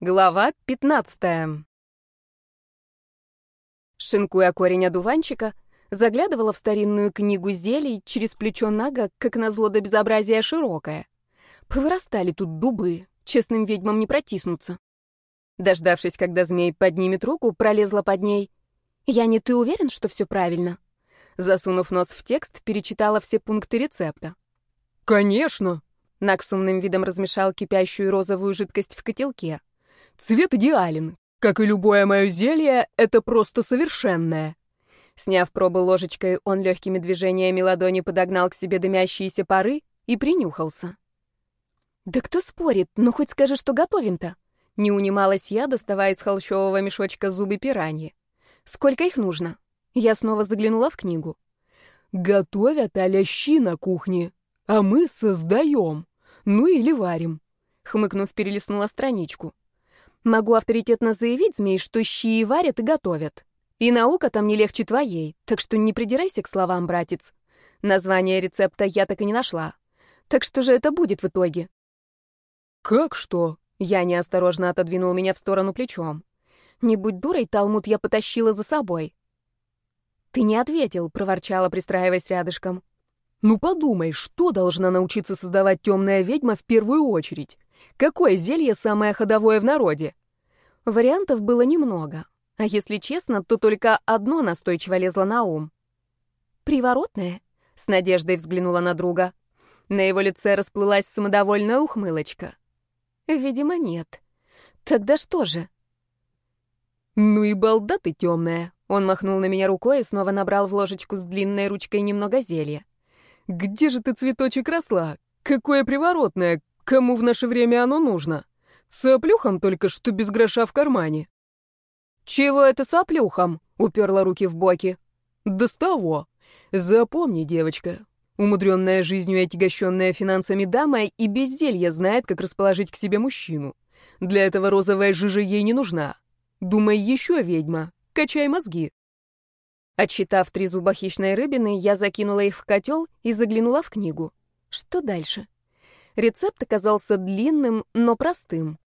Глава 15. Шинкуя корень одуванчика, заглядывала в старинную книгу зелий через плечо Нага, как назло до безобразия широкое. Повырастали тут дубы, честным ведьмам не протиснуться. Дождавшись, когда змей поднимет руку, пролезла под ней. «Я не ты уверен, что все правильно?» Засунув нос в текст, перечитала все пункты рецепта. «Конечно!» Наг с умным видом размешал кипящую розовую жидкость в котелке. Цвет идеален. Как и любое мое зелье, это просто совершенное. Сняв пробу ложечкой, он легкими движениями ладони подогнал к себе дымящиеся пары и принюхался. «Да кто спорит? Ну хоть скажи, что готовим-то?» Не унималась я, доставая из холщового мешочка зубы пираньи. «Сколько их нужно?» Я снова заглянула в книгу. «Готовят алящи на кухне, а мы создаем. Ну или варим». Хмыкнув, перелистнула страничку. Могу авторитетно заявить, змей, что щи и варят и готовят. И наука там не легче твоей, так что не придирайся к словам, братец. Название рецепта я так и не нашла. Так что же это будет в итоге? Как что? Я неосторожно отодвинул меня в сторону плечом. Не будь дурой, Талмуд я потащила за собой. Ты не ответил, проворчала, пристраиваясь рядышком. Ну подумай, что должна научиться создавать темная ведьма в первую очередь? Какое зелье самое ходовое в народе? Вариантов было немного. А если честно, то только одно настойчиво лезло на ум. «Приворотное?» — с надеждой взглянула на друга. На его лице расплылась самодовольная ухмылочка. «Видимо, нет. Тогда что же?» «Ну и балда ты темная!» Он махнул на меня рукой и снова набрал в ложечку с длинной ручкой немного зелья. «Где же ты, цветочек, росла? Какое приворотное, Кому в наше время оно нужно? Соплюхам только что без гроша в кармане. Чего это соплюхам? Уперла руки в боки. Да с того. Запомни, девочка. Умудренная жизнью и отягощенная финансами дама и без знает, как расположить к себе мужчину. Для этого розовая жижа ей не нужна. Думай еще, ведьма. Качай мозги. Отсчитав три зуба хищной рыбины, я закинула их в котел и заглянула в книгу. Что дальше? Рецепт оказался длинным, но простым.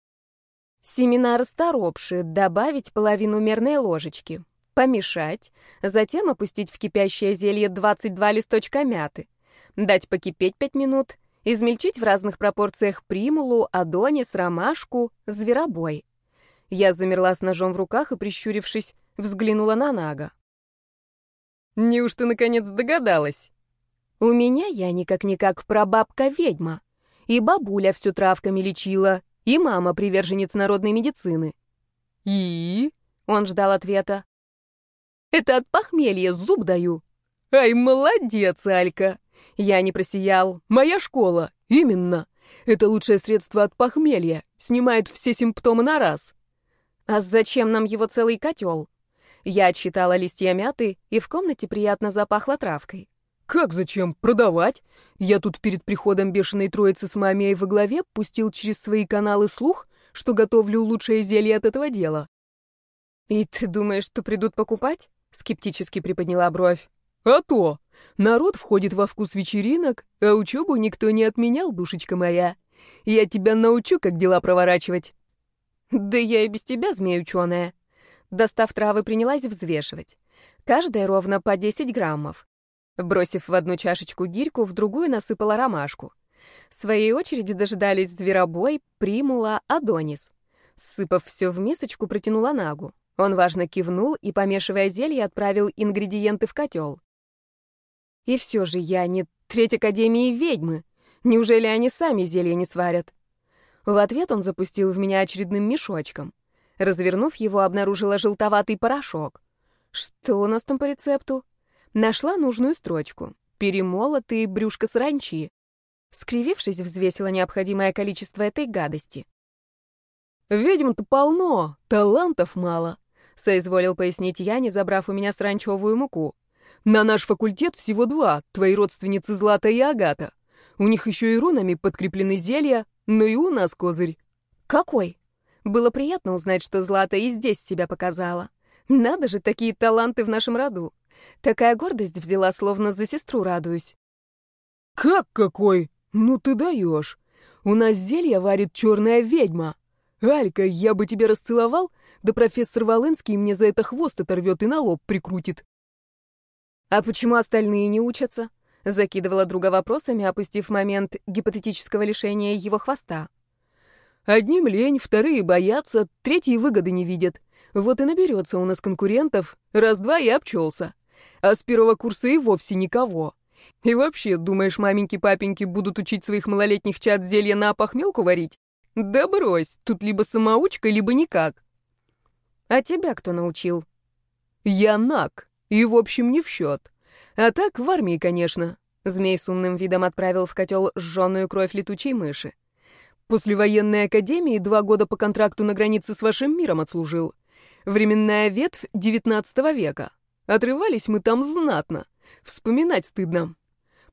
Семена расторопши, добавить половину мерной ложечки, помешать, затем опустить в кипящее зелье 22 листочка мяты, дать покипеть 5 минут, измельчить в разных пропорциях примулу, адонис, ромашку, зверобой. Я замерла с ножом в руках и, прищурившись, взглянула на Нага. «Неужто, наконец, догадалась?» «У меня я никак-никак прабабка-ведьма. И бабуля всю травками лечила, и мама приверженец народной медицины. И? Он ждал ответа. Это от похмелья, зуб даю. Ай, молодец, Алька. Я не просиял. Моя школа. Именно. Это лучшее средство от похмелья. Снимает все симптомы на раз. А зачем нам его целый котел? Я отсчитала листья мяты, и в комнате приятно запахло травкой. «Как зачем? Продавать? Я тут перед приходом бешеной троицы с мамией во главе пустил через свои каналы слух, что готовлю лучшее зелье от этого дела». «И ты думаешь, что придут покупать?» — скептически приподняла бровь. «А то! Народ входит во вкус вечеринок, а учебу никто не отменял, душечка моя. Я тебя научу, как дела проворачивать». «Да я и без тебя, змея ученая». Достав травы, принялась взвешивать. Каждая ровно по 10 граммов. Бросив в одну чашечку гирьку, в другую насыпала ромашку. В своей очереди дожидались зверобой, примула, адонис. Сыпав все в мисочку, протянула нагу. Он важно кивнул и, помешивая зелье, отправил ингредиенты в котел. И все же я не треть Академии ведьмы. Неужели они сами зелье не сварят? В ответ он запустил в меня очередным мешочком. Развернув его, обнаружила желтоватый порошок. Что у нас там по рецепту? Нашла нужную строчку. Перемолотые брюшко саранчи. Скривившись, взвесила необходимое количество этой гадости. «Ведьм-то полно, талантов мало», — соизволил пояснить я, не забрав у меня саранчевую муку. «На наш факультет всего два, твои родственницы Злата и Агата. У них еще и рунами подкреплены зелья, но и у нас козырь». «Какой?» Было приятно узнать, что Злата и здесь себя показала. Надо же, такие таланты в нашем роду. Такая гордость взяла, словно за сестру радуюсь. «Как какой? Ну ты даешь! У нас зелье варит черная ведьма. «Алька, я бы тебя расцеловал, да профессор Волынский мне за это хвост оторвет и на лоб прикрутит». «А почему остальные не учатся?» — закидывала друга вопросами, опустив момент гипотетического лишения его хвоста. «Одним лень, вторые боятся, третьи выгоды не видят. Вот и наберется у нас конкурентов, раз-два и обчелся. А с первого курса и вовсе никого. И вообще, думаешь, маменьки-папеньки будут учить своих малолетних чад зелья на опохмелку варить? Да брось, тут либо самоучка, либо никак. А тебя кто научил? Я наг, и в общем не в счет. А так в армии, конечно. Змей с умным видом отправил в котел сжженную кровь летучей мыши. После военной академии два года по контракту на границе с вашим миром отслужил. Временная ветвь XIX века. Отрывались мы там знатно. Вспоминать стыдно.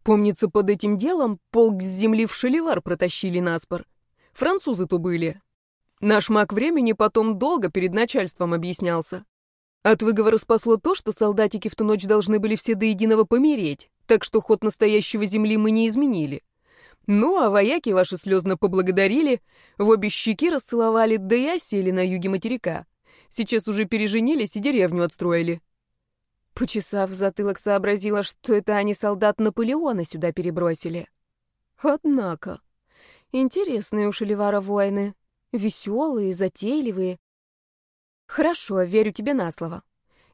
Помнится, под этим делом полк с земли в шаливар протащили наспор. Французы то были. Наш маг времени потом долго перед начальством объяснялся. От выговора спасло то, что солдатики в ту ночь должны были все до единого помереть, так что ход настоящего земли мы не изменили. Ну, а вояки ваши слезно поблагодарили, в обе щеки расцеловали, да и осели на юге материка. Сейчас уже переженились и деревню отстроили. Почесав затылок, сообразила, что это они солдат Наполеона сюда перебросили. Однако... Интересные у Шелевара воины. Веселые, затейливые. Хорошо, верю тебе на слово.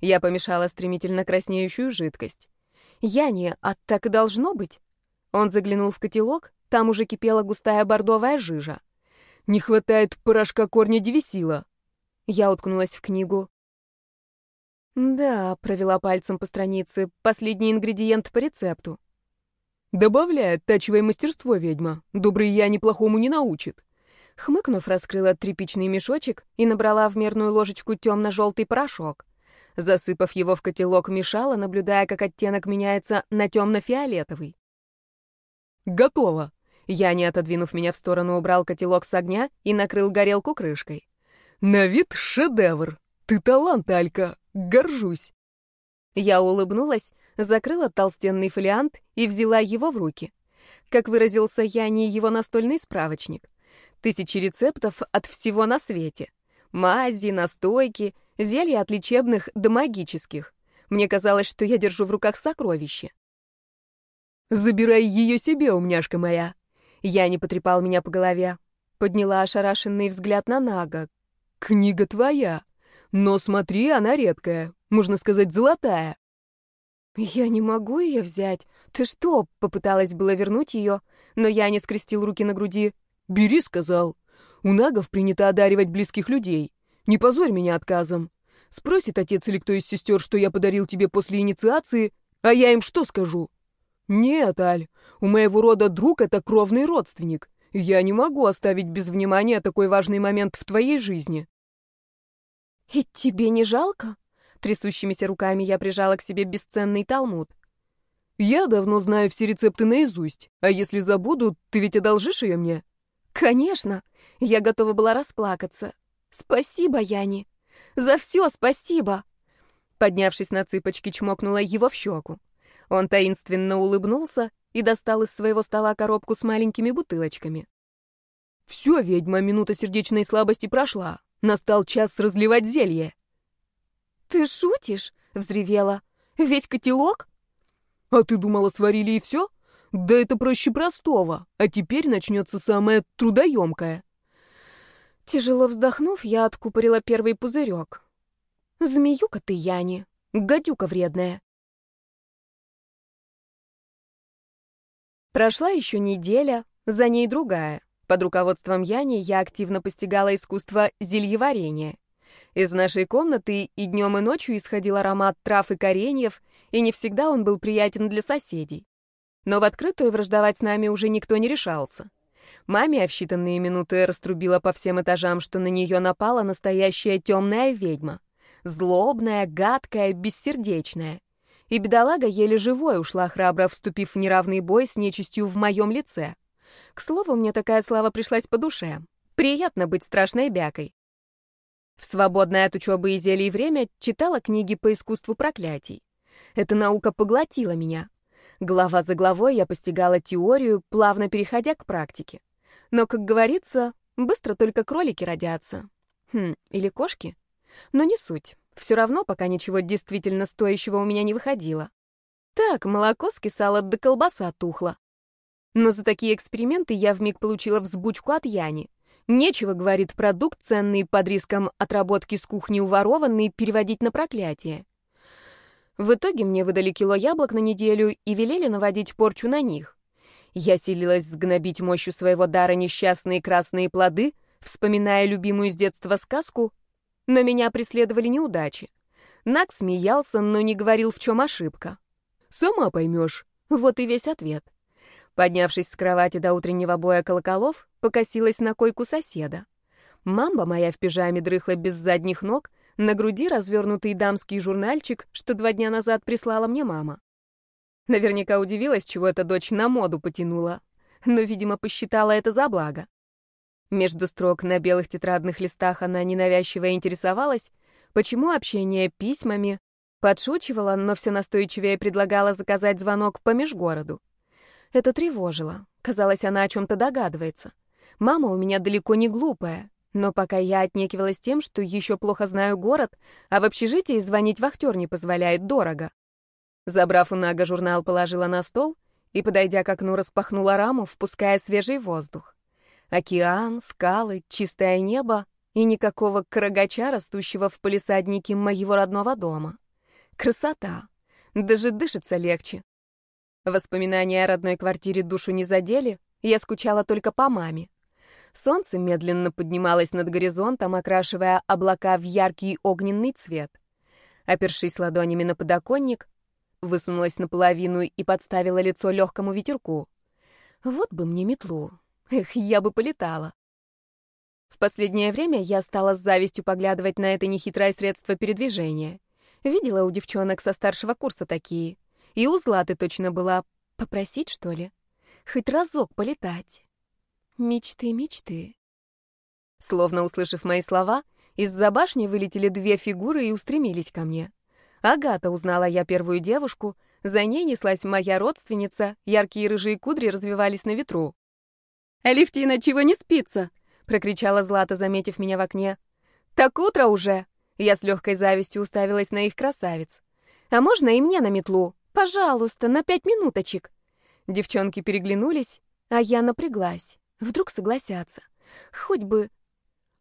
Я помешала стремительно краснеющую жидкость. Яне, а так и должно быть. Он заглянул в котелок, там уже кипела густая бордовая жижа. Не хватает порошка корня девисила. Я уткнулась в книгу. Да, провела пальцем по странице. Последний ингредиент по рецепту. Добавляй, оттачивай мастерство, ведьма. Добрый я неплохому не научит. Хмыкнув, раскрыла тряпичный мешочек и набрала в мерную ложечку темно-желтый порошок. Засыпав его в котелок, мешала, наблюдая, как оттенок меняется на темно-фиолетовый. «Готово!» Я, не отодвинув меня в сторону, убрал котелок с огня и накрыл горелку крышкой. «На вид шедевр! Ты талант, Алька! Горжусь!» Я улыбнулась, закрыла толстенный фолиант и взяла его в руки. Как выразился я, не его настольный справочник. Тысячи рецептов от всего на свете. Мази, настойки, зелья от лечебных до магических. Мне казалось, что я держу в руках сокровище. «Забирай ее себе, умняшка моя!» Я не потрепал меня по голове. Подняла ошарашенный взгляд на Нага. «Книга твоя, но смотри, она редкая, можно сказать, золотая». «Я не могу ее взять. Ты что?» — попыталась было вернуть ее, но я не скрестил руки на груди. «Бери», — сказал. «У нагов принято одаривать близких людей. Не позорь меня отказом. Спросит отец или кто из сестер, что я подарил тебе после инициации, а я им что скажу?» «Нет, Аль, у моего рода друг — это кровный родственник. Я не могу оставить без внимания такой важный момент в твоей жизни». «И тебе не жалко?» Трясущимися руками я прижала к себе бесценный талмуд. «Я давно знаю все рецепты наизусть, а если забуду, ты ведь одолжишь ее мне?» «Конечно!» Я готова была расплакаться. «Спасибо, Яни! За все спасибо!» Поднявшись на цыпочки, чмокнула его в щеку. Он таинственно улыбнулся и достал из своего стола коробку с маленькими бутылочками. «Все, ведьма, минута сердечной слабости прошла. Настал час разливать зелье». «Ты шутишь?» — взревела. «Весь котелок?» «А ты думала, сварили и все?» Да это проще простого, а теперь начнется самое трудоемкое. Тяжело вздохнув, я откупорила первый пузырек. Змеюка ты, Яни, гадюка вредная. Прошла еще неделя, за ней другая. Под руководством Яни я активно постигала искусство зельеварения. Из нашей комнаты и днем, и ночью исходил аромат трав и кореньев, и не всегда он был приятен для соседей. Но в открытую враждовать с нами уже никто не решался. Маме в считанные минуты раструбила по всем этажам, что на нее напала настоящая темная ведьма. Злобная, гадкая, бессердечная. И бедолага еле живой ушла, храбро вступив в неравный бой с нечистью в моем лице. К слову, мне такая слава пришлась по душе. Приятно быть страшной бякой. В свободное от учебы и зелий время читала книги по искусству проклятий. Эта наука поглотила меня. Глава за главой я постигала теорию, плавно переходя к практике. Но, как говорится, Быстро только кролики родятся. Хм, или кошки? Но не суть. Все равно пока ничего действительно стоящего у меня не выходило. Так, молоко скисало, да колбаса тухла. Но за такие эксперименты я вмиг получила взбучку от Яни. Нечего, говорит, продукт ценный под риском отработки с кухни уворованный переводить на проклятие. В итоге мне выдали кило яблок на неделю и велели наводить порчу на них. Я силилась сгнобить мощью своего дара несчастные красные плоды, вспоминая любимую с детства сказку, но меня преследовали неудачи. Нак смеялся, но не говорил, в чем ошибка. «Сама поймешь». Вот и весь ответ. Поднявшись с кровати до утреннего боя колоколов, покосилась на койку соседа. Мамба моя в пижаме дрыхла без задних ног, на груди развернутый дамский журнальчик, что два дня назад прислала мне мама. Наверняка удивилась, чего эта дочь на моду потянула, но, видимо, посчитала это за благо. Между строк на белых тетрадных листах она ненавязчиво интересовалась, почему общение письмами, подшучивала, но все настойчивее предлагала заказать звонок по межгороду. Это тревожило. Казалось, она о чем-то догадывается. Мама у меня далеко не глупая, но пока я отнекивалась тем, что еще плохо знаю город, а в общежитии звонить вахтер не позволяет дорого. Забрав у Нага журнал, положила на стол и, подойдя к окну, распахнула раму, впуская свежий воздух. Океан, скалы, чистое небо и никакого карагача, растущего в полисаднике моего родного дома. Красота! Даже дышится легче. Воспоминания о родной квартире душу не задели, я скучала только по маме. Солнце медленно поднималось над горизонтом, окрашивая облака в яркий огненный цвет. Опершись ладонями на подоконник, высунулась наполовину и подставила лицо легкому ветерку. Вот бы мне метлу. Эх, я бы полетала. В последнее время я стала с завистью поглядывать на это нехитрое средство передвижения. Видела у девчонок со старшего курса такие. И у Златы точно была попросить, что ли? Хоть разок полетать. Мечты, мечты. Словно услышав мои слова, из-за башни вылетели две фигуры и устремились ко мне. Агата узнала я первую девушку, за ней неслась моя родственница, яркие рыжие кудри развивались на ветру. «Алевтина, чего не спится?» — прокричала Злата, заметив меня в окне. «Так утро уже!» Я с легкой завистью уставилась на их красавиц. «А можно и мне на метлу?» Пожалуйста, на пять минуточек. Девчонки переглянулись, а я напряглась. Вдруг согласятся. Хоть бы...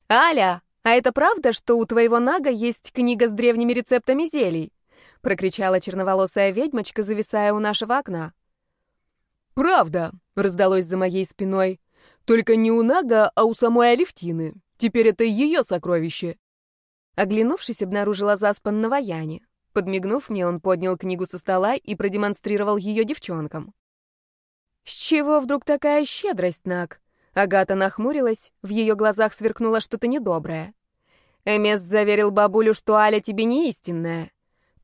«Аля, а это правда, что у твоего Нага есть книга с древними рецептами зелий?» — прокричала черноволосая ведьмочка, зависая у нашего окна. «Правда», — раздалось за моей спиной. «Только не у Нага, а у самой Алевтины. Теперь это ее сокровище». Оглянувшись, обнаружила заспанного Яни. Подмигнув мне, он поднял книгу со стола и продемонстрировал ее девчонкам. «С чего вдруг такая щедрость, Нак?» Агата нахмурилась, в ее глазах сверкнуло что-то недоброе. Эмес заверил бабулю, что Аля тебе не истинная.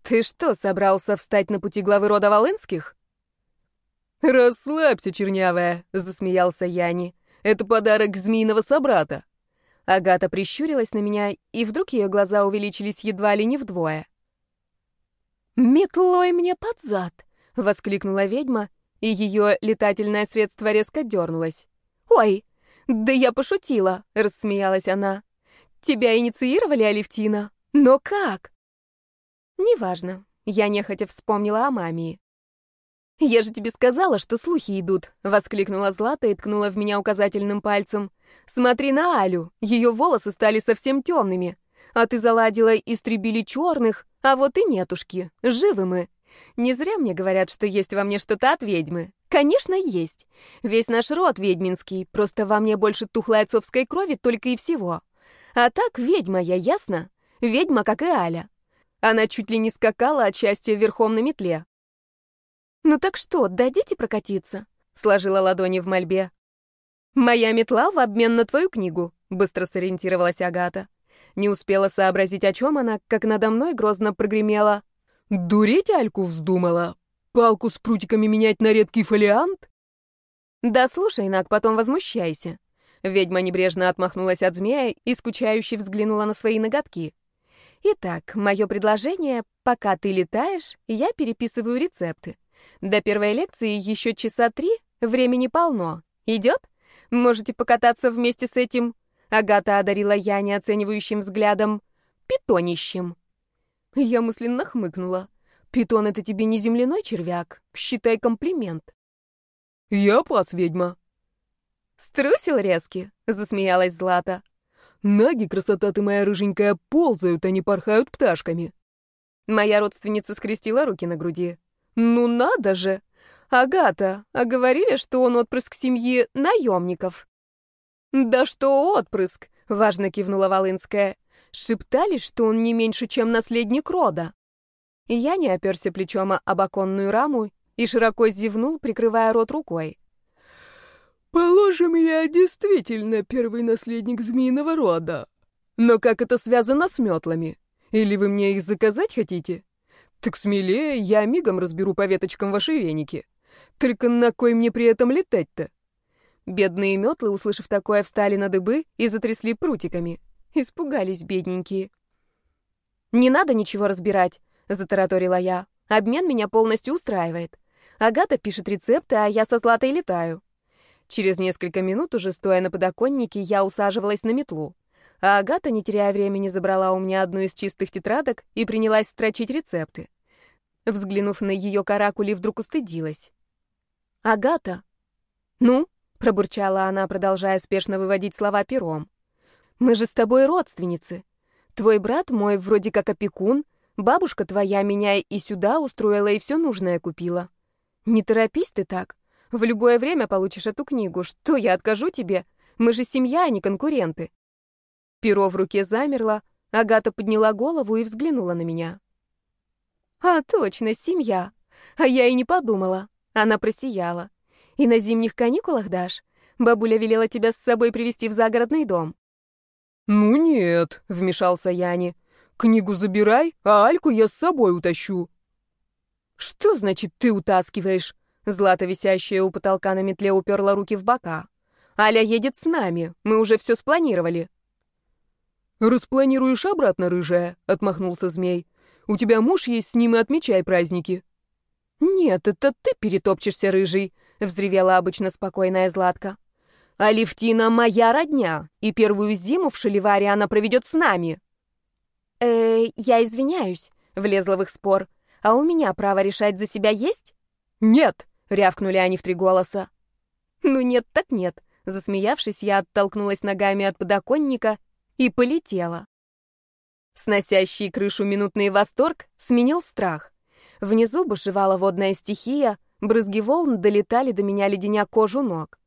Ты что, собрался встать на пути главы рода Волынских? «Расслабься, чернявая», — засмеялся Яни. «Это подарок змеиного собрата». Агата прищурилась на меня, и вдруг ее глаза увеличились едва ли не вдвое. «Метлой мне под зад!» — воскликнула ведьма, и ее летательное средство резко дернулось. «Ой, да я пошутила!» — рассмеялась она. «Тебя инициировали, Алевтина? Но как?» «Неважно», — я нехотя вспомнила о мамии. «Я же тебе сказала, что слухи идут!» — воскликнула Злата и ткнула в меня указательным пальцем. «Смотри на Алю! Ее волосы стали совсем темными. А ты заладила, истребили черных, а вот и нетушки, живы мы. Не зря мне говорят, что есть во мне что-то от ведьмы. Конечно, есть. Весь наш род ведьминский, просто во мне больше тухлой отцовской крови только и всего. А так ведьма я, ясно? Ведьма, как и Аля. Она чуть ли не скакала от счастья верхом на метле. «Ну так что, дадите прокатиться?» — сложила ладони в мольбе. «Моя метла в обмен на твою книгу», — быстро сориентировалась Агата. Не успела сообразить, о чем она, как надо мной грозно прогремела. «Дуреть Альку вздумала? Палку с прутиками менять на редкий фолиант?» «Да слушай, Нак, потом возмущайся». Ведьма небрежно отмахнулась от змея и скучающе взглянула на свои ноготки. «Итак, мое предложение, пока ты летаешь, я переписываю рецепты. До первой лекции еще часа три, времени полно. Идет? Можете покататься вместе с этим Агата одарила я неоценивающим взглядом. Питонищем. Я мысленно хмыкнула. Питон — это тебе не земляной червяк. Считай комплимент. Я пас, ведьма. Струсил резки, засмеялась Злата. Наги, красота ты моя рыженькая, ползают, а не порхают пташками. Моя родственница скрестила руки на груди. Ну надо же! Агата, а говорили, что он отпрыск семьи наемников. Да что отпрыск, важно кивнула Волынская. Шептали, что он не меньше, чем наследник рода. Я не оперся плечом об оконную раму и широко зевнул, прикрывая рот рукой. «Положим, я действительно первый наследник змеиного рода. Но как это связано с метлами? Или вы мне их заказать хотите? Так смелее, я мигом разберу по веточкам ваши веники. Только на кой мне при этом летать-то?» Бедные метлы, услышав такое, встали на дыбы и затрясли прутиками. Испугались бедненькие. «Не надо ничего разбирать», — затараторила я. «Обмен меня полностью устраивает. Агата пишет рецепты, а я со Златой летаю». Через несколько минут, уже стоя на подоконнике, я усаживалась на метлу. А Агата, не теряя времени, забрала у меня одну из чистых тетрадок и принялась строчить рецепты. Взглянув на ее каракули, вдруг устыдилась. «Агата!» «Ну?» — пробурчала она, продолжая спешно выводить слова пером. Мы же с тобой родственницы. Твой брат мой вроде как опекун, бабушка твоя меня и сюда устроила и все нужное купила. Не торопись ты так. В любое время получишь эту книгу. Что я откажу тебе? Мы же семья, а не конкуренты. Перо в руке замерло, Агата подняла голову и взглянула на меня. А, точно, семья. А я и не подумала. Она просияла. И на зимних каникулах дашь? Бабуля велела тебя с собой привезти в загородный дом. «Ну нет», — вмешался Яни. «Книгу забирай, а Альку я с собой утащу». «Что значит ты утаскиваешь?» Злата, висящая у потолка на метле, уперла руки в бока. «Аля едет с нами, мы уже все спланировали». «Распланируешь обратно, рыжая?» — отмахнулся змей. «У тебя муж есть, с ним и отмечай праздники». «Нет, это ты перетопчешься, рыжий», — взревела обычно спокойная Златка. Алевтина моя родня, и первую зиму в Шаливаре она проведет с нами. Э, я извиняюсь, влезла в их спор. А у меня право решать за себя есть? Нет, рявкнули они в три голоса. Ну нет, так нет. Засмеявшись, я оттолкнулась ногами от подоконника и полетела. Сносящий крышу минутный восторг сменил страх. Внизу бушевала водная стихия, брызги волн долетали до меня, леденя кожу ног.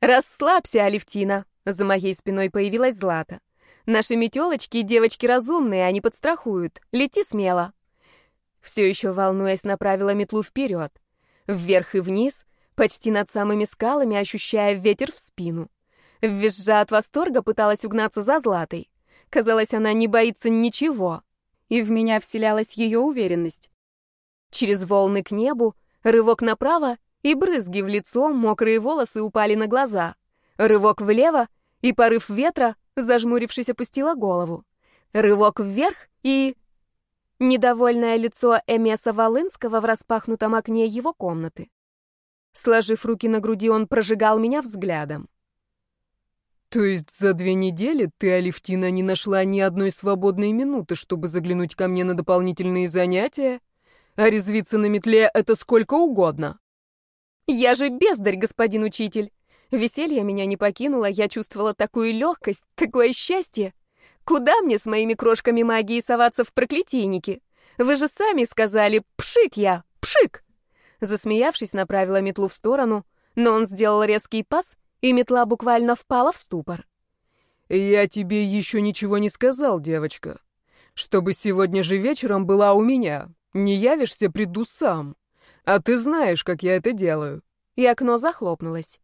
«Расслабься, Алевтина!» За моей спиной появилась Злата. «Наши метелочки — девочки разумные, они подстрахуют. Лети смело!» Все еще волнуясь, направила метлу вперед. Вверх и вниз, почти над самыми скалами, ощущая ветер в спину. Визжа от восторга, пыталась угнаться за Златой. Казалось, она не боится ничего. И в меня вселялась ее уверенность. Через волны к небу, рывок направо и брызги в лицо, мокрые волосы упали на глаза. Рывок влево, и порыв ветра, зажмурившись, опустила голову. Рывок вверх, и... Недовольное лицо Эмеса Волынского в распахнутом окне его комнаты. Сложив руки на груди, он прожигал меня взглядом. «То есть за две недели ты, Алевтина, не нашла ни одной свободной минуты, чтобы заглянуть ко мне на дополнительные занятия? А резвиться на метле — это сколько угодно?» Я же бездарь, господин учитель. Веселье меня не покинуло, я чувствовала такую легкость, такое счастье. Куда мне с моими крошками магии соваться в проклятийники? Вы же сами сказали «пшик я, пшик!» Засмеявшись, направила метлу в сторону, но он сделал резкий пас, и метла буквально впала в ступор. «Я тебе еще ничего не сказал, девочка. Чтобы сегодня же вечером была у меня. Не явишься, приду сам». А ты знаешь, как я это делаю. И окно захлопнулось.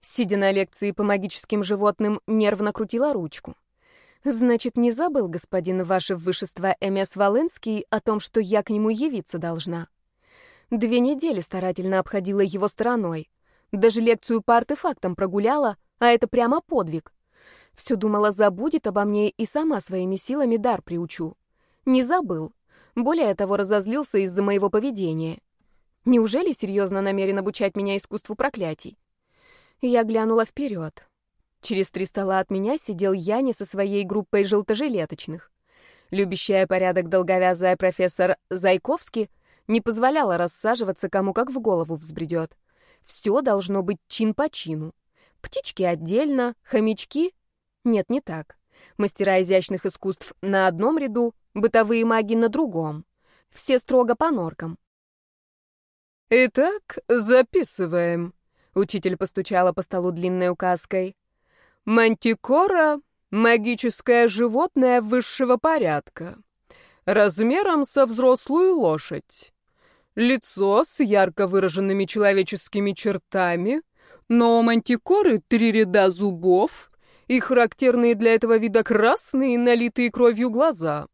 Сидя на лекции по магическим животным, нервно крутила ручку. Значит, не забыл господин ваше высшество Эмес Валенский о том, что я к нему явиться должна. Две недели старательно обходила его стороной. Даже лекцию по артефактам прогуляла, а это прямо подвиг. Все думала, забудет обо мне и сама своими силами дар приучу. Не забыл. Более того, разозлился из-за моего поведения. Неужели серьезно намерен обучать меня искусству проклятий? Я глянула вперед. Через три стола от меня сидел Яни со своей группой желтожилеточных. Любящая порядок долговязая профессор Зайковский не позволяла рассаживаться кому как в голову взбредет. Все должно быть чин по чину. Птички отдельно, хомячки... Нет, не так. Мастера изящных искусств на одном ряду, бытовые маги на другом. Все строго по норкам. «Итак, записываем», — учитель постучала по столу длинной указкой. «Мантикора — магическое животное высшего порядка, размером со взрослую лошадь. Лицо с ярко выраженными человеческими чертами, но у мантикоры три ряда зубов и характерные для этого вида красные, налитые кровью глаза.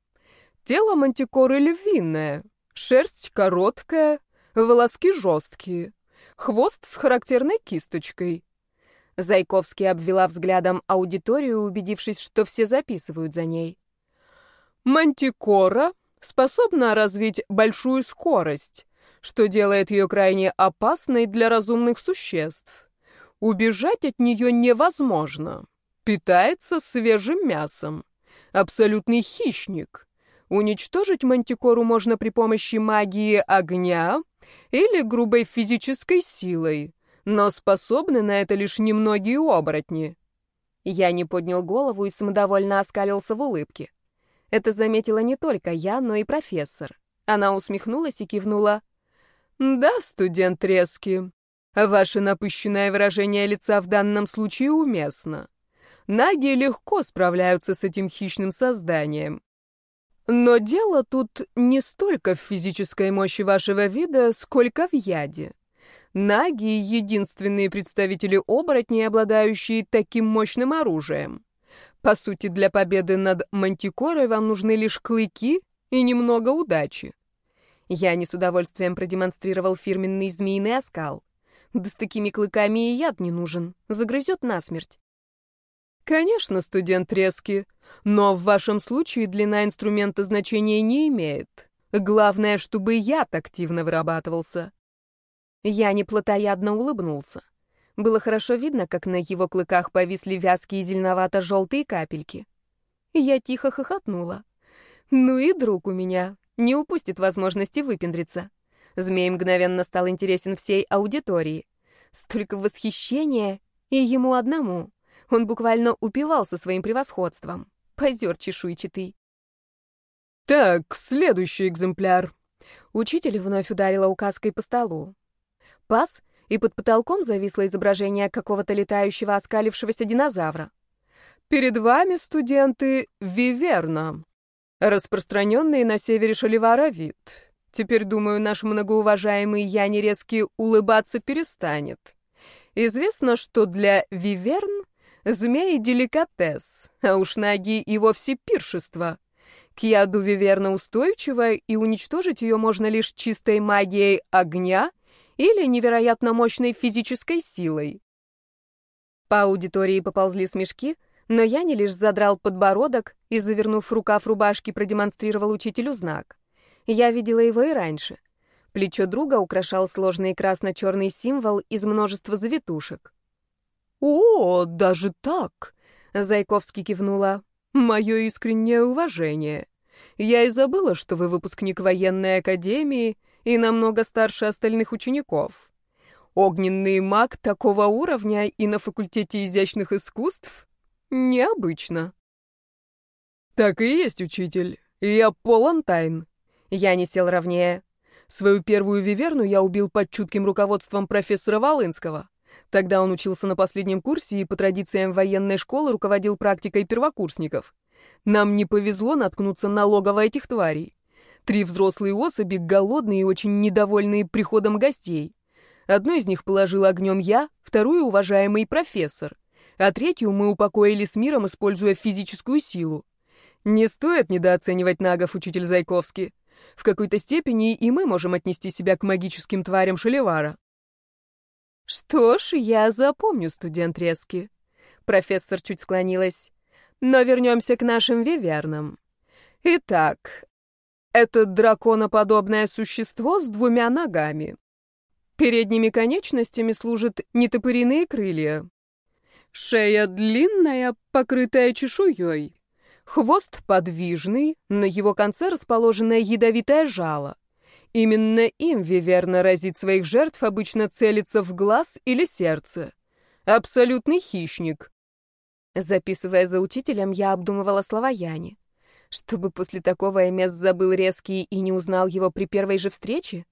Тело мантикоры львиное, шерсть короткая, волоски жесткие, хвост с характерной кисточкой. Зайковский обвела взглядом аудиторию, убедившись, что все записывают за ней. Мантикора способна развить большую скорость, что делает ее крайне опасной для разумных существ. Убежать от нее невозможно. Питается свежим мясом. Абсолютный хищник. Уничтожить мантикору можно при помощи магии огня или грубой физической силой, но способны на это лишь немногие оборотни. Я не поднял голову и самодовольно оскалился в улыбке. Это заметила не только я, но и профессор. Она усмехнулась и кивнула. «Да, студент Резки, ваше напыщенное выражение лица в данном случае уместно. Наги легко справляются с этим хищным созданием. Но дело тут не столько в физической мощи вашего вида, сколько в яде. Наги — единственные представители оборотней, обладающие таким мощным оружием. По сути, для победы над мантикорой вам нужны лишь клыки и немного удачи. Я не с удовольствием продемонстрировал фирменный змеиный оскал. Да с такими клыками и яд не нужен, загрызет насмерть. Конечно, студент резкий, но в вашем случае длина инструмента значения не имеет. Главное, чтобы яд активно вырабатывался. Я не плотоядно улыбнулся. Было хорошо видно, как на его клыках повисли вязкие зеленовато-желтые капельки. Я тихо хохотнула. Ну и друг у меня. Не упустит возможности выпендриться. Змей мгновенно стал интересен всей аудитории. Столько восхищения, и ему одному. Он буквально упивался своим превосходством. Позер чешуйчатый. «Так, следующий экземпляр». Учитель вновь ударила указкой по столу. Пас, и под потолком зависло изображение какого-то летающего оскалившегося динозавра. «Перед вами, студенты, виверна, распространенный на севере Шаливара вид. Теперь, думаю, наш многоуважаемый Яни резкий улыбаться перестанет. Известно, что для виверн Змеи — деликатес, а уж наги и вовсе пиршество. К яду виверна устойчива, и уничтожить ее можно лишь чистой магией огня или невероятно мощной физической силой. По аудитории поползли смешки, но я не лишь задрал подбородок и, завернув рукав рубашки, продемонстрировал учителю знак. Я видела его и раньше. Плечо друга украшал сложный красно-черный символ из множества завитушек. «О, даже так!» — Зайковский кивнула. «Мое искреннее уважение. Я и забыла, что вы выпускник военной академии и намного старше остальных учеников. Огненный маг такого уровня и на факультете изящных искусств? Необычно». «Так и есть, учитель. Я полон тайн». Я не сел ровнее. Свою первую виверну я убил под чутким руководством профессора Волынского. Тогда он учился на последнем курсе и по традициям военной школы руководил практикой первокурсников. Нам не повезло наткнуться на логово этих тварей. Три взрослые особи, голодные и очень недовольные приходом гостей. Одну из них положил огнем я, вторую — уважаемый профессор, а третью мы упокоили с миром, используя физическую силу. Не стоит недооценивать нагов, учитель Зайковский. В какой-то степени и мы можем отнести себя к магическим тварям Шаливара. Что ж, я запомню, студент Резки. Профессор чуть склонилась. Но вернемся к нашим вивернам. Итак, это драконоподобное существо с двумя ногами. Передними конечностями служат нетопыриные крылья. Шея длинная, покрытая чешуей. Хвост подвижный, на его конце расположено ядовитое жало. Именно им Виверна разит своих жертв, обычно целится в глаз или сердце. Абсолютный хищник. Записывая за учителем, я обдумывала слова Яни. Чтобы после такого Эмес забыл резкий и не узнал его при первой же встрече?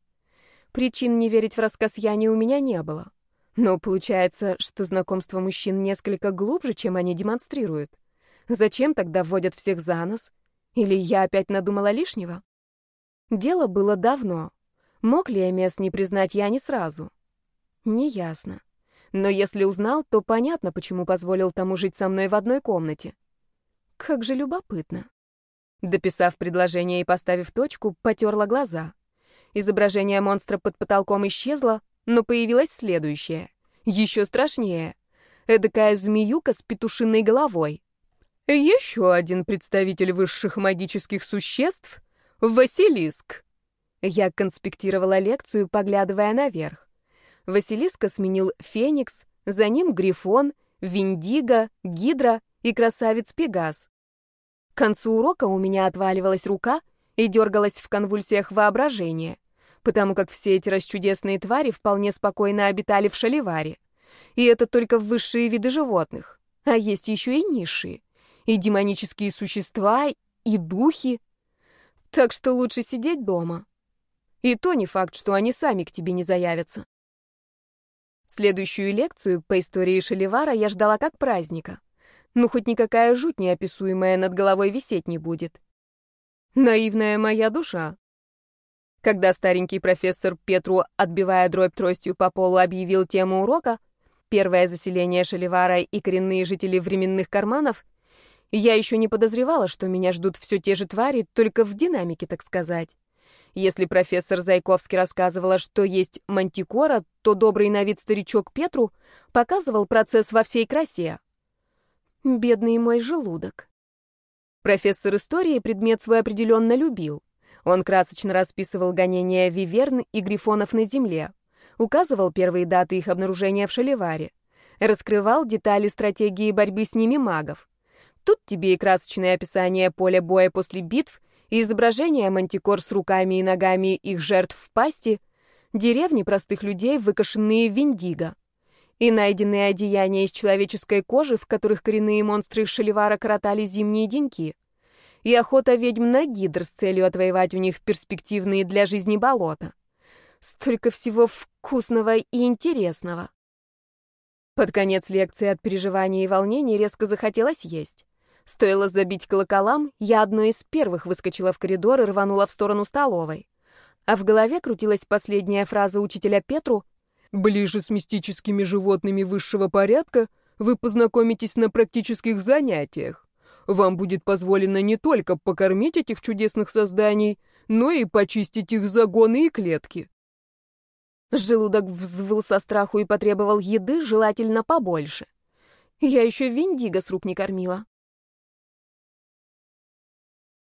Причин не верить в рассказ Яни у меня не было. Но получается, что знакомство мужчин несколько глубже, чем они демонстрируют. Зачем тогда вводят всех за нос? Или я опять надумала лишнего? Дело было давно. Мог ли Эмес не признать Яни сразу? Неясно. Но если узнал, то понятно, почему позволил тому жить со мной в одной комнате. Как же любопытно. Дописав предложение и поставив точку, потерла глаза. Изображение монстра под потолком исчезло, но появилось следующее. Еще страшнее. Эдакая змеюка с петушиной головой. Еще один представитель высших магических существ — Василиск. Я конспектировала лекцию, поглядывая наверх. Василиска сменил Феникс, за ним Грифон, Виндиго, Гидра и красавец Пегас. К концу урока у меня отваливалась рука и дергалась в конвульсиях воображения, потому как все эти расчудесные твари вполне спокойно обитали в Шаливаре. И это только высшие виды животных, а есть еще и низшие, и демонические существа, и духи. Так что лучше сидеть дома. И то не факт, что они сами к тебе не заявятся. Следующую лекцию по истории Шаливара я ждала как праздника. Ну, хоть никакая жуть неописуемая над головой висеть не будет. Наивная моя душа. Когда старенький профессор Петру, отбивая дробь тростью по полу, объявил тему урока «Первое заселение Шаливара и коренные жители временных карманов», я еще не подозревала, что меня ждут все те же твари, только в динамике, так сказать. Если профессор Зайковский рассказывала, что есть мантикора, то добрый на вид старичок Петру показывал процесс во всей красе. Бедный мой желудок. Профессор истории предмет свой определенно любил. Он красочно расписывал гонения виверн и грифонов на земле, указывал первые даты их обнаружения в Шаливаре, раскрывал детали стратегии борьбы с ними магов. Тут тебе и красочное описание поля боя после битв, и изображение мантикор с руками и ногами их жертв в пасти, деревни простых людей, выкошенные в виндиго, и найденные одеяния из человеческой кожи, в которых коренные монстры Шаливара коротали зимние деньки, и охота ведьм на гидр с целью отвоевать у них перспективные для жизни болота. Столько всего вкусного и интересного. Под конец лекции от переживаний и волнений резко захотелось есть. Стоило забить колоколам, я одной из первых выскочила в коридор и рванула в сторону столовой. А в голове крутилась последняя фраза учителя Петру «Ближе с мистическими животными высшего порядка вы познакомитесь на практических занятиях. Вам будет позволено не только покормить этих чудесных созданий, но и почистить их загоны и клетки». Желудок взвыл со страху и потребовал еды, желательно побольше. Я еще Виндиго с рук не кормила.